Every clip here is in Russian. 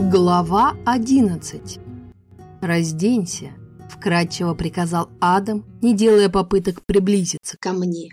Глава 11 «Разденься», — вкратчиво приказал Адам, не делая попыток приблизиться ко мне.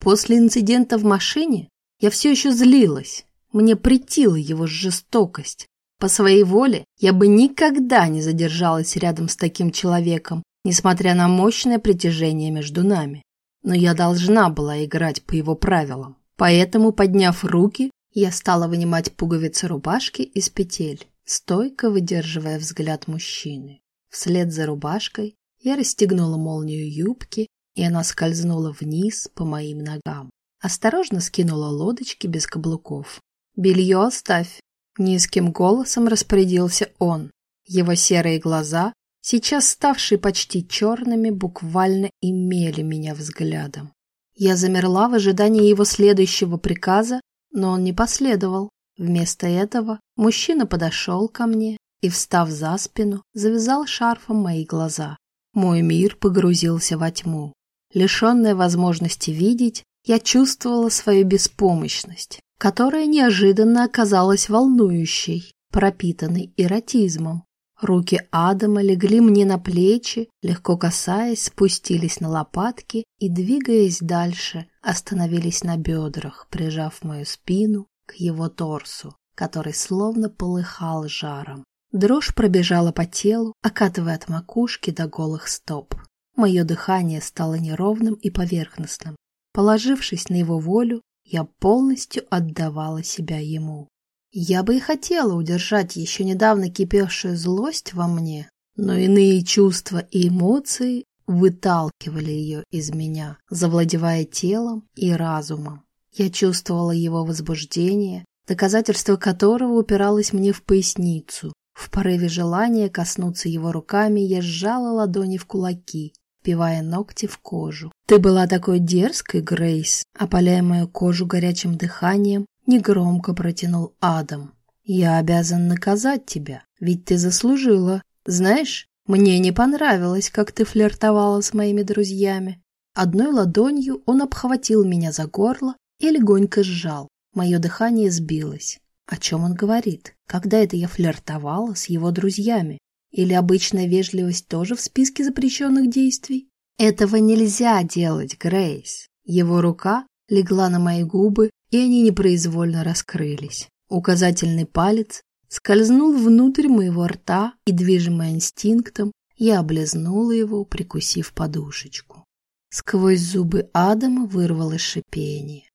После инцидента в машине я все еще злилась. Мне претила его жестокость. По своей воле я бы никогда не задержалась рядом с таким человеком, несмотря на мощное притяжение между нами. Но я должна была играть по его правилам. Поэтому, подняв руки, я стала вынимать пуговицы рубашки из петель, стойко выдерживая взгляд мужчины. Вслед за рубашкой я расстегнула молнию юбки, и она скользнула вниз по моим ногам. Осторожно скинула лодочки без каблуков. «Белье оставь!» Низким голосом распорядился он. Его серые глаза, сейчас ставшие почти черными, буквально имели меня взглядом. Я замерла в ожидании его следующего приказа но он не последовал. Вместо этого мужчина подошел ко мне и, встав за спину, завязал шарфом мои глаза. Мой мир погрузился во тьму. Лишенная возможности видеть, я чувствовала свою беспомощность, которая неожиданно оказалась волнующей, пропитанной эротизмом. Руки Адама легли мне на плечи, легко касаясь, спустились на лопатки и, двигаясь дальше, остановились на бедрах, прижав мою спину к его торсу, который словно полыхал жаром. Дрожь пробежала по телу, окатывая от макушки до голых стоп. Мое дыхание стало неровным и поверхностным. Положившись на его волю, я полностью отдавала себя ему. Я бы и хотела удержать еще недавно кипевшую злость во мне, но иные чувства и эмоции выталкивали ее из меня, завладевая телом и разумом. Я чувствовала его возбуждение, доказательство которого упиралось мне в поясницу. В порыве желания коснуться его руками я сжала ладони в кулаки, впивая ногти в кожу. «Ты была такой дерзкой, Грейс!» Опаляя мою кожу горячим дыханием, негромко протянул Адам. Я обязан наказать тебя, ведь ты заслужила. Знаешь, мне не понравилось, как ты флиртовала с моими друзьями. Одной ладонью он обхватил меня за горло и легонько сжал. Мое дыхание сбилось. О чем он говорит? Когда это я флиртовала с его друзьями? Или обычная вежливость тоже в списке запрещенных действий? Этого нельзя делать, Грейс. Его рука легла на мои губы, и они непроизвольно раскрылись. Указательный палец скользнул внутрь моего рта, и, движимая инстинктом, я облизнула его, прикусив подушечку. Сквозь зубы Адама вырвалось шипение.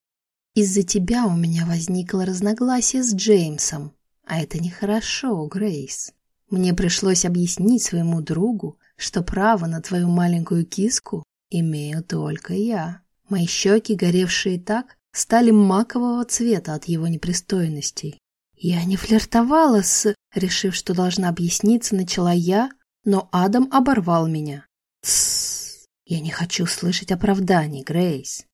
«Из-за тебя у меня возникло разногласие с Джеймсом, а это нехорошо, Грейс. Мне пришлось объяснить своему другу, что право на твою маленькую киску имею только я. Мои щеки, горевшие так, стали макового цвета от его непристойностей. Я не флиртовала с... Решив, что должна объясниться, начала я, но Адам оборвал меня. Тссс, я не хочу слышать оправданий, Грейс.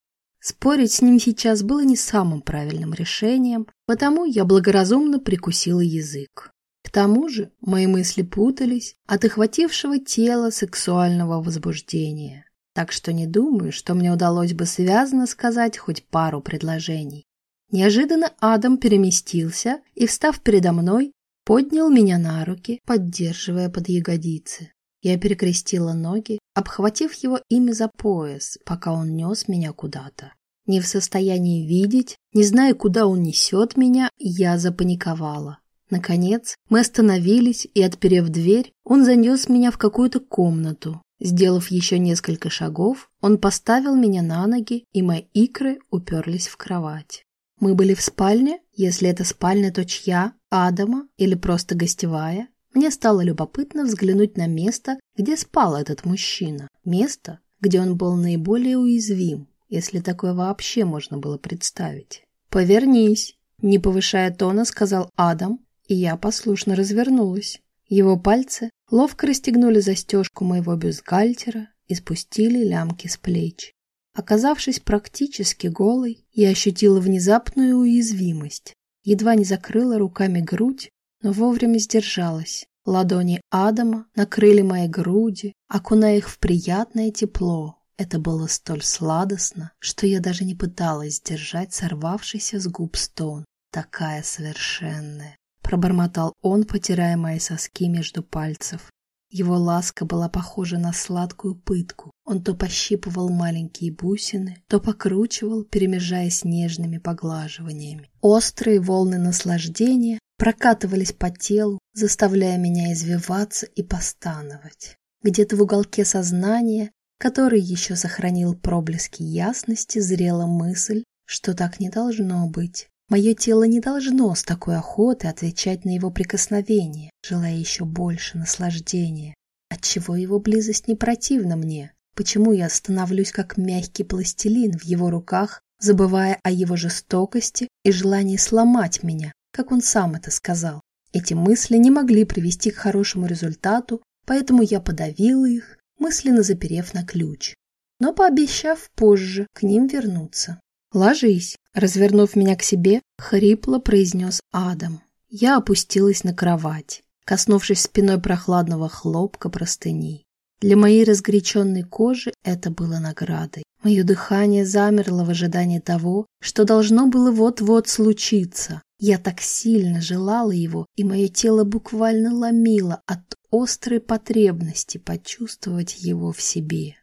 Спорить с ним сейчас было не самым правильным решением, потому я благоразумно прикусила язык. К тому же мои мысли путались от охватившего тела сексуального возбуждения так что не думаю, что мне удалось бы связно сказать хоть пару предложений. Неожиданно Адам переместился и, встав передо мной, поднял меня на руки, поддерживая под ягодицы. Я перекрестила ноги, обхватив его ими за пояс, пока он нес меня куда-то. Не в состоянии видеть, не зная, куда он несет меня, я запаниковала. Наконец, мы остановились, и, отперев дверь, он занес меня в какую-то комнату, Сделав еще несколько шагов, он поставил меня на ноги, и мои икры уперлись в кровать. Мы были в спальне, если это спальня, то чья, Адама или просто гостевая. Мне стало любопытно взглянуть на место, где спал этот мужчина. Место, где он был наиболее уязвим, если такое вообще можно было представить. «Повернись», — не повышая тона, сказал Адам, и я послушно развернулась. Его пальцы ловко расстегнули застежку моего бюстгальтера и спустили лямки с плеч. Оказавшись практически голой, я ощутила внезапную уязвимость. Едва не закрыла руками грудь, но вовремя сдержалась. Ладони Адама накрыли мои груди, окуная их в приятное тепло. Это было столь сладостно, что я даже не пыталась сдержать сорвавшийся с губ стон. Такая совершенная, пробормотал он, потирая мои соски между пальцев. Его ласка была похожа на сладкую пытку. Он то пощипывал маленькие бусины, то покручивал, перемежаясь нежными поглаживаниями. Острые волны наслаждения прокатывались по телу, заставляя меня извиваться и постановать. Где-то в уголке сознания, который еще сохранил проблески ясности, зрела мысль, что так не должно быть. Мое тело не должно с такой охотой отвечать на его прикосновение, желая еще больше наслаждения. Отчего его близость не противна мне? Почему я становлюсь как мягкий пластилин в его руках, забывая о его жестокости и желании сломать меня, как он сам это сказал? Эти мысли не могли привести к хорошему результату, поэтому я подавила их, мысленно заперев на ключ, но пообещав позже к ним вернуться. «Ложись», — развернув меня к себе, хрипло произнес Адам. Я опустилась на кровать, коснувшись спиной прохладного хлопка простыней. Для моей разгоряченной кожи это было наградой. Мое дыхание замерло в ожидании того, что должно было вот-вот случиться. Я так сильно желала его, и мое тело буквально ломило от острой потребности почувствовать его в себе.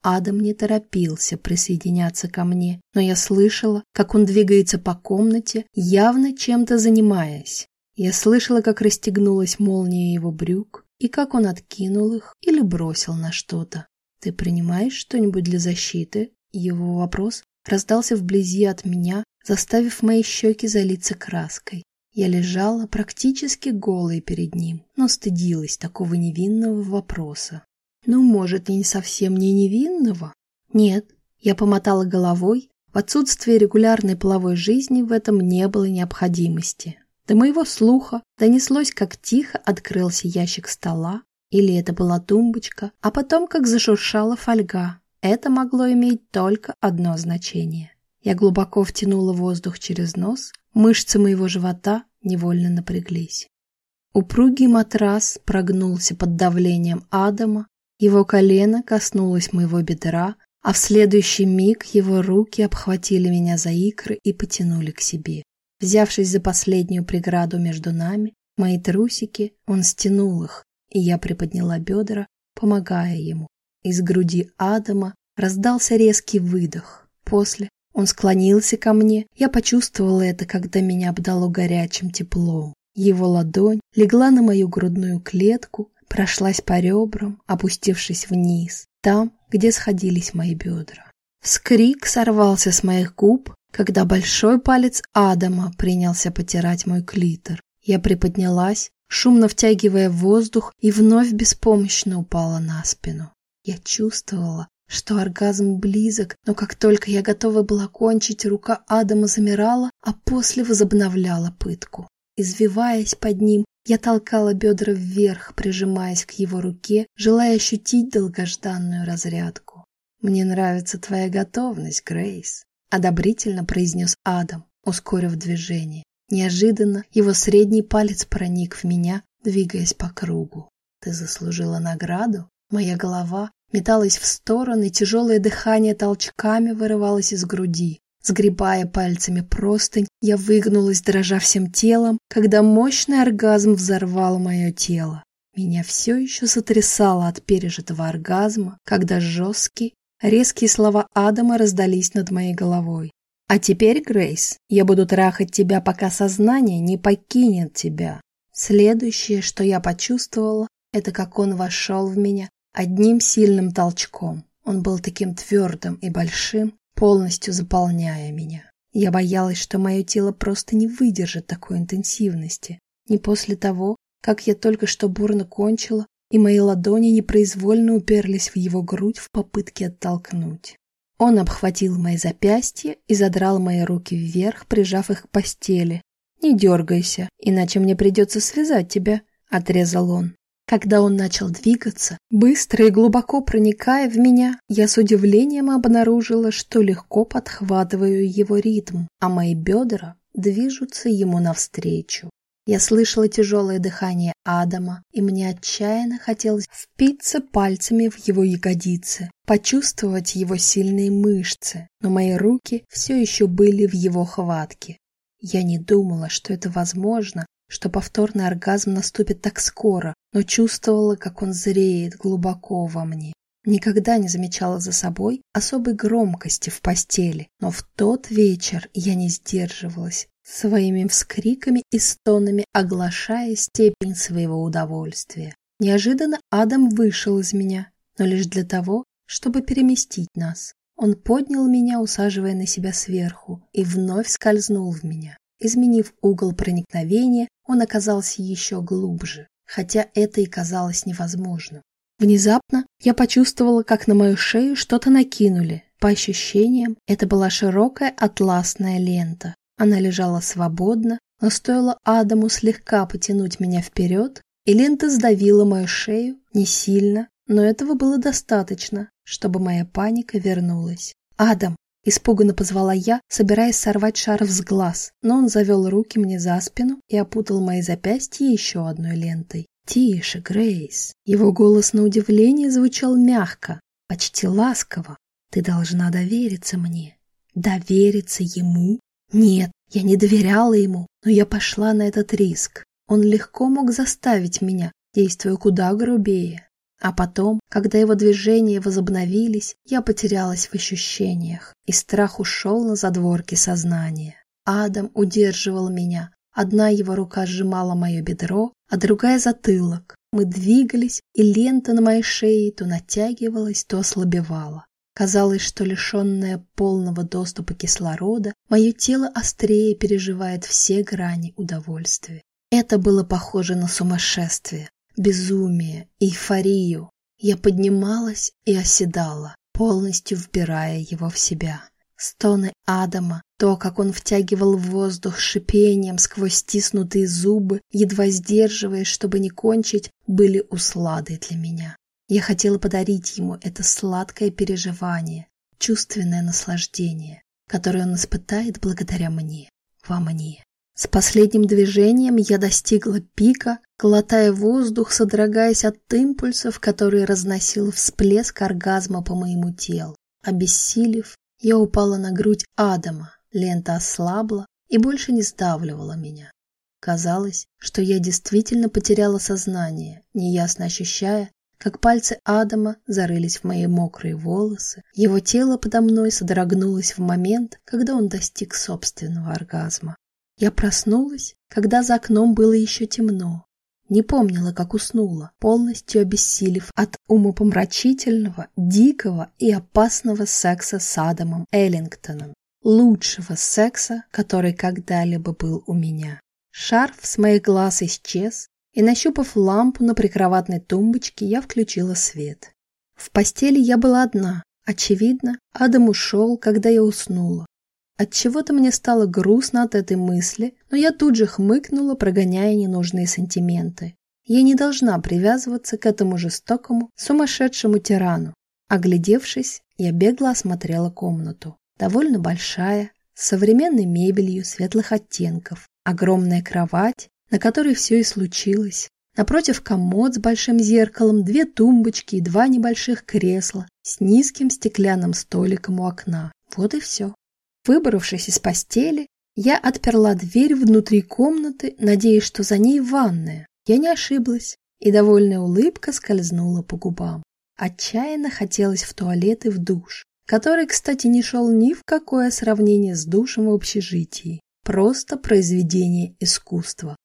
Адам не торопился присоединяться ко мне, но я слышала, как он двигается по комнате, явно чем-то занимаясь. Я слышала, как расстегнулась молния его брюк и как он откинул их или бросил на что-то. «Ты принимаешь что-нибудь для защиты?» Его вопрос раздался вблизи от меня, заставив мои щеки залиться краской. Я лежала практически голой перед ним, но стыдилась такого невинного вопроса. Ну, может, и не совсем не невинного? Нет, я помотала головой. В отсутствие регулярной половой жизни в этом не было необходимости. До моего слуха донеслось, как тихо открылся ящик стола, или это была тумбочка, а потом как зашуршала фольга. Это могло иметь только одно значение. Я глубоко втянула воздух через нос, мышцы моего живота невольно напряглись. Упругий матрас прогнулся под давлением Адама, его колено коснулось моего бедра, а в следующий миг его руки обхватили меня за икры и потянули к себе. Взявшись за последнюю преграду между нами, мои трусики, он стянул их, и я приподняла бедра, помогая ему. Из груди Адама раздался резкий выдох. После он склонился ко мне, я почувствовала это, когда меня обдало горячим теплом. Его ладонь легла на мою грудную клетку, прошлась по ребрам, опустившись вниз, там, где сходились мои бедра. Вскрик сорвался с моих губ, когда большой палец Адама принялся потирать мой клитор. Я приподнялась, шумно втягивая воздух, и вновь беспомощно упала на спину. Я чувствовала, что оргазм близок, но как только я готова была кончить, рука Адама замирала, а после возобновляла пытку. Извиваясь под ним, я толкала бедра вверх, прижимаясь к его руке, желая ощутить долгожданную разрядку. «Мне нравится твоя готовность, Грейс», — одобрительно произнес Адам, ускорив движение. Неожиданно его средний палец проник в меня, двигаясь по кругу. «Ты заслужила награду?» Моя голова металась в стороны, тяжелое дыхание толчками вырывалось из груди. Сгребая пальцами простынь, я выгнулась, дрожа всем телом, когда мощный оргазм взорвал мое тело. Меня все еще сотрясало от пережитого оргазма, когда жесткие, резкие слова Адама раздались над моей головой. «А теперь, Грейс, я буду трахать тебя, пока сознание не покинет тебя». Следующее, что я почувствовала, это как он вошел в меня одним сильным толчком. Он был таким твердым и большим, полностью заполняя меня. Я боялась, что мое тело просто не выдержит такой интенсивности. Не после того, как я только что бурно кончила, и мои ладони непроизвольно уперлись в его грудь в попытке оттолкнуть. Он обхватил мои запястья и задрал мои руки вверх, прижав их к постели. «Не дергайся, иначе мне придется связать тебя», — отрезал он. Когда он начал двигаться, быстро и глубоко проникая в меня, я с удивлением обнаружила, что легко подхватываю его ритм, а мои бедра движутся ему навстречу. Я слышала тяжелое дыхание Адама, и мне отчаянно хотелось впиться пальцами в его ягодицы, почувствовать его сильные мышцы, но мои руки все еще были в его хватке. Я не думала, что это возможно, что повторный оргазм наступит так скоро, но чувствовала, как он зреет глубоко во мне. Никогда не замечала за собой особой громкости в постели, но в тот вечер я не сдерживалась, своими вскриками и стонами оглашая степень своего удовольствия. Неожиданно Адам вышел из меня, но лишь для того, чтобы переместить нас. Он поднял меня, усаживая на себя сверху, и вновь скользнул в меня. Изменив угол проникновения, он оказался еще глубже, хотя это и казалось невозможным. Внезапно я почувствовала, как на мою шею что-то накинули. По ощущениям, это была широкая атласная лента. Она лежала свободно, но стоило Адаму слегка потянуть меня вперед, и лента сдавила мою шею не сильно, но этого было достаточно, чтобы моя паника вернулась. «Адам!» – испуганно позвала я, собираясь сорвать шарф с глаз, но он завел руки мне за спину и опутал мои запястья еще одной лентой. «Тише, Грейс!» Его голос на удивление звучал мягко, почти ласково. «Ты должна довериться мне». «Довериться ему?» «Нет, я не доверяла ему, но я пошла на этот риск. Он легко мог заставить меня, действуя куда грубее. А потом, когда его движения возобновились, я потерялась в ощущениях, и страх ушел на задворки сознания. Адам удерживал меня. Одна его рука сжимала мое бедро, а другая — затылок. Мы двигались, и лента на моей шее то натягивалась, то ослабевала. Казалось, что лишенное полного доступа кислорода, мое тело острее переживает все грани удовольствия. Это было похоже на сумасшествие безумие, эйфорию. Я поднималась и оседала, полностью вбирая его в себя. Стоны Адама, то, как он втягивал воздух шипением сквозь стиснутые зубы, едва сдерживаясь, чтобы не кончить, были усладой для меня. Я хотела подарить ему это сладкое переживание, чувственное наслаждение, которое он испытает благодаря мне, во мне. С последним движением я достигла пика, глотая воздух, содрогаясь от импульсов, которые разносил всплеск оргазма по моему телу. Обессилев, я упала на грудь Адама, лента ослабла и больше не сдавливала меня. Казалось, что я действительно потеряла сознание, неясно ощущая, как пальцы Адама зарылись в мои мокрые волосы. Его тело подо мной содрогнулось в момент, когда он достиг собственного оргазма. Я проснулась, когда за окном было еще темно. Не помнила, как уснула, полностью обессилев от умопомрачительного, дикого и опасного секса с Адамом Эллингтоном. Лучшего секса, который когда-либо был у меня. Шарф с моих глаз исчез, и, нащупав лампу на прикроватной тумбочке, я включила свет. В постели я была одна. Очевидно, Адам ушел, когда я уснула. Отчего-то мне стало грустно от этой мысли, но я тут же хмыкнула, прогоняя ненужные сантименты. Я не должна привязываться к этому жестокому, сумасшедшему тирану. Оглядевшись, я бегло осмотрела комнату. Довольно большая, с современной мебелью светлых оттенков, огромная кровать, на которой все и случилось. Напротив комод с большим зеркалом, две тумбочки и два небольших кресла с низким стеклянным столиком у окна. Вот и все. Выбравшись из постели, я отперла дверь внутри комнаты, надеясь, что за ней ванная. Я не ошиблась, и довольная улыбка скользнула по губам. Отчаянно хотелось в туалет и в душ, который, кстати, не шел ни в какое сравнение с душем в общежитии. Просто произведение искусства.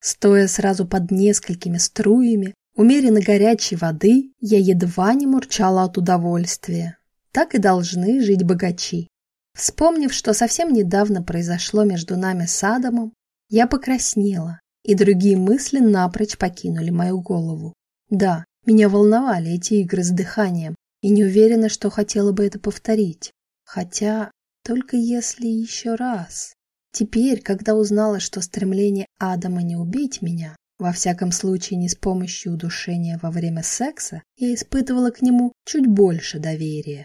Стоя сразу под несколькими струями умеренно горячей воды, я едва не мурчала от удовольствия. Так и должны жить богачи. Вспомнив, что совсем недавно произошло между нами с Адамом, я покраснела, и другие мысли напрочь покинули мою голову. Да, меня волновали эти игры с дыханием, и не уверена, что хотела бы это повторить. Хотя, только если еще раз. Теперь, когда узнала, что стремление Адама не убить меня, во всяком случае не с помощью удушения во время секса, я испытывала к нему чуть больше доверия.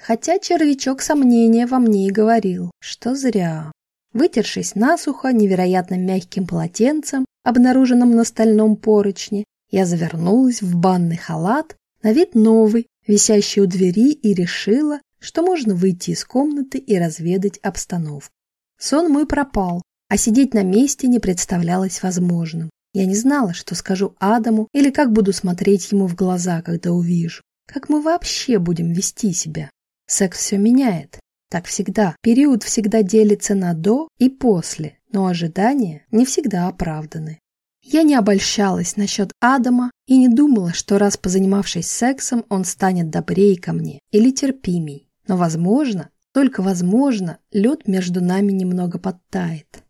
Хотя червячок сомнения во мне и говорил, что зря. Вытершись насухо невероятно мягким полотенцем, обнаруженным на стальном поручне, я завернулась в банный халат, на вид новый, висящий у двери, и решила, что можно выйти из комнаты и разведать обстановку. Сон мой пропал, а сидеть на месте не представлялось возможным. Я не знала, что скажу Адаму или как буду смотреть ему в глаза, когда увижу. Как мы вообще будем вести себя? Секс все меняет. Так всегда. Период всегда делится на «до» и «после», но ожидания не всегда оправданы. Я не обольщалась насчет Адама и не думала, что раз позанимавшись сексом, он станет добрее ко мне или терпимей. Но, возможно, только возможно, лед между нами немного подтает.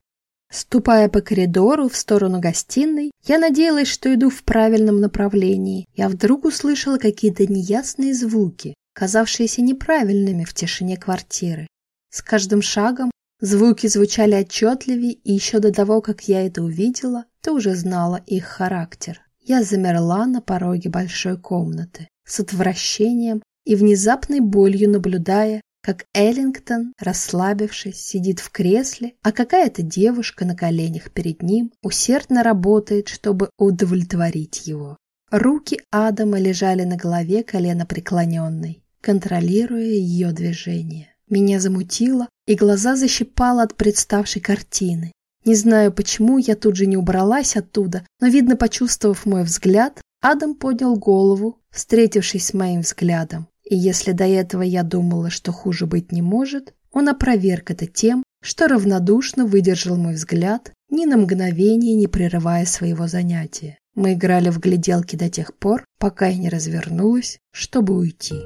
Ступая по коридору в сторону гостиной, я надеялась, что иду в правильном направлении. Я вдруг услышала какие-то неясные звуки, казавшиеся неправильными в тишине квартиры. С каждым шагом звуки звучали отчетливее, и еще до того, как я это увидела, ты уже знала их характер. Я замерла на пороге большой комнаты, с отвращением и внезапной болью наблюдая, как Эллингтон, расслабившись, сидит в кресле, а какая-то девушка на коленях перед ним усердно работает, чтобы удовлетворить его. Руки Адама лежали на голове колено преклоненной, контролируя ее движение. Меня замутило, и глаза защипало от представшей картины. Не знаю почему, я тут же не убралась оттуда, но, видно, почувствовав мой взгляд, Адам поднял голову, встретившись с моим взглядом. И если до этого я думала, что хуже быть не может, он опроверг это тем, что равнодушно выдержал мой взгляд, ни на мгновение не прерывая своего занятия. Мы играли в гляделки до тех пор, пока я не развернулась, чтобы уйти.